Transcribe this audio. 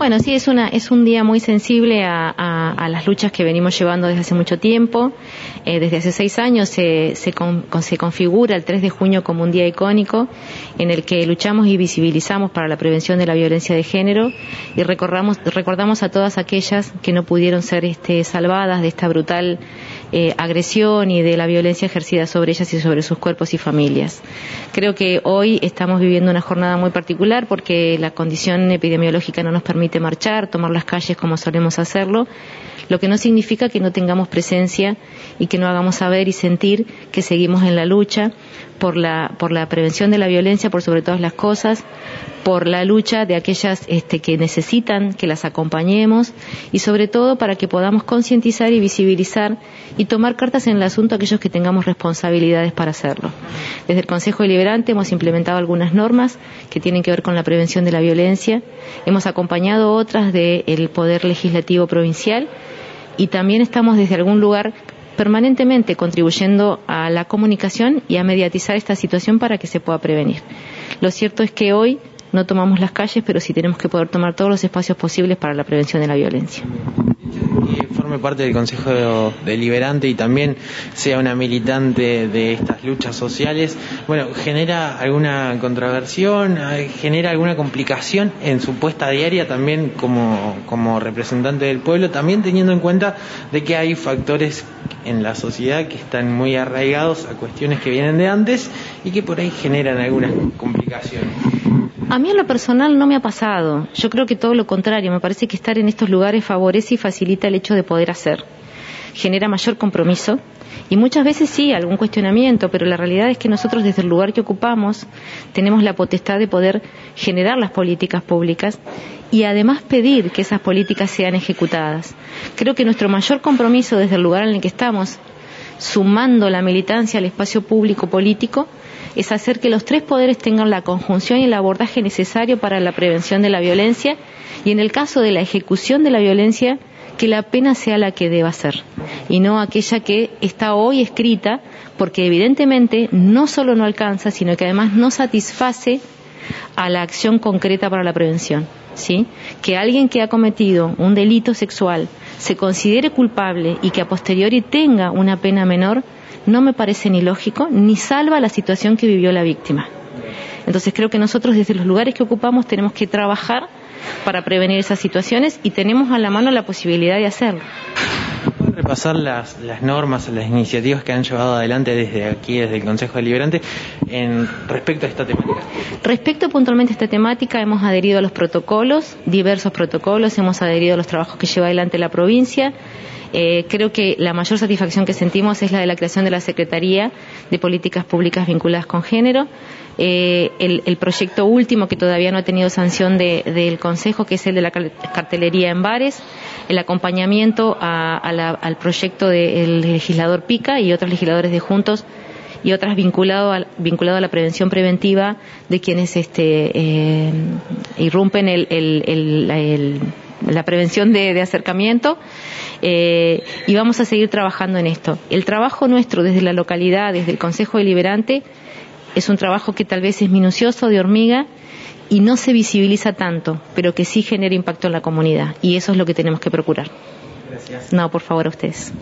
Bueno, sí, es, una, es un día muy sensible a, las luchas que venimos llevando desde hace mucho tiempo. Eh, desde hace seis años se, se, se, configura el 3 de junio como un día icónico en el que luchamos y visibilizamos para la prevención de la violencia de género y recordamos, recordamos a todas aquellas que no pudieron ser este, salvadas de esta brutal eh, agresión y de la violencia ejercida sobre ellas y sobre sus cuerpos y familias. Creo que hoy estamos viviendo una jornada muy particular porque la condición epidemiológica no nos permite marchar, tomar las calles como solemos hacerlo, lo que no significa que no tengamos presencia y que no hagamos saber y sentir que seguimos en la lucha por la, por la prevención de la violencia, por sobre todas las cosas, por la lucha de aquellas este, que necesitan que las acompañemos y sobre todo para que podamos concientizar y visibilizar y tomar cartas en el asunto aquellos que tengamos responsabilidades para hacerlo. Desde el Consejo Deliberante hemos implementado algunas normas que tienen que ver con la prevención de la violencia, hemos acompañado otras del Poder Legislativo Provincial y también estamos desde algún lugar permanentemente contribuyendo a la comunicación y a mediatizar esta situación para que se pueda prevenir. Lo cierto es que hoy no tomamos las calles, pero sí tenemos que poder tomar todos los espacios posibles para la prevención de la violencia forme parte del Consejo Deliberante y también sea una militante de estas luchas sociales, bueno, genera alguna controversión, genera alguna complicación en su puesta diaria también como, como representante del pueblo, también teniendo en cuenta de que hay factores en la sociedad que están muy arraigados a cuestiones que vienen de antes y que por ahí generan algunas complicaciones. A mí en lo personal no me ha pasado. Yo creo que todo lo contrario. Me parece que estar en estos lugares favorece y facilita el hecho de poder hacer. Genera mayor compromiso y muchas veces sí, algún cuestionamiento, pero la realidad es que nosotros desde el lugar que ocupamos tenemos la potestad de poder generar las políticas públicas y además pedir que esas políticas sean ejecutadas. Creo que nuestro mayor compromiso desde el lugar en el que estamos, sumando la militancia al espacio público político, es hacer que los tres poderes tengan la conjunción y el abordaje necesario para la prevención de la violencia y en el caso de la ejecución de la violencia, que la pena sea la que deba ser y no aquella que está hoy escrita porque evidentemente no solo no alcanza, sino que además no satisface a la acción concreta para la prevención. ¿sí? Que alguien que ha cometido un delito sexual se considere culpable y que a posteriori tenga una pena menor no me parece ni lógico ni salva la situación que vivió la víctima. Entonces creo que nosotros desde los lugares que ocupamos tenemos que trabajar para prevenir esas situaciones y tenemos a la mano la posibilidad de hacerlo repasar las, las normas, las iniciativas que han llevado adelante desde aquí, desde el Consejo Deliberante, en respecto a esta temática? Respecto puntualmente a esta temática, hemos adherido a los protocolos, diversos protocolos, hemos adherido a los trabajos que lleva adelante la provincia. Eh, creo que la mayor satisfacción que sentimos es la de la creación de la Secretaría de Políticas Públicas vinculadas con género. Eh, el, proyecto último que todavía no ha tenido sanción del Consejo, que es el de la cartelería en bares, el acompañamiento al proyecto del legislador Pica y otros legisladores de Juntos y otras vinculado a, vinculado a la prevención preventiva de quienes este, eh, irrumpen la prevención de, acercamiento eh, y vamos a seguir trabajando en esto. El trabajo nuestro desde la localidad, desde el Consejo Deliberante, es un trabajo que tal vez es minucioso, de hormiga, y no se visibiliza tanto, pero que sí genera impacto en la comunidad. Y eso es lo que tenemos que procurar. Gracias. No, por favor, a ustedes.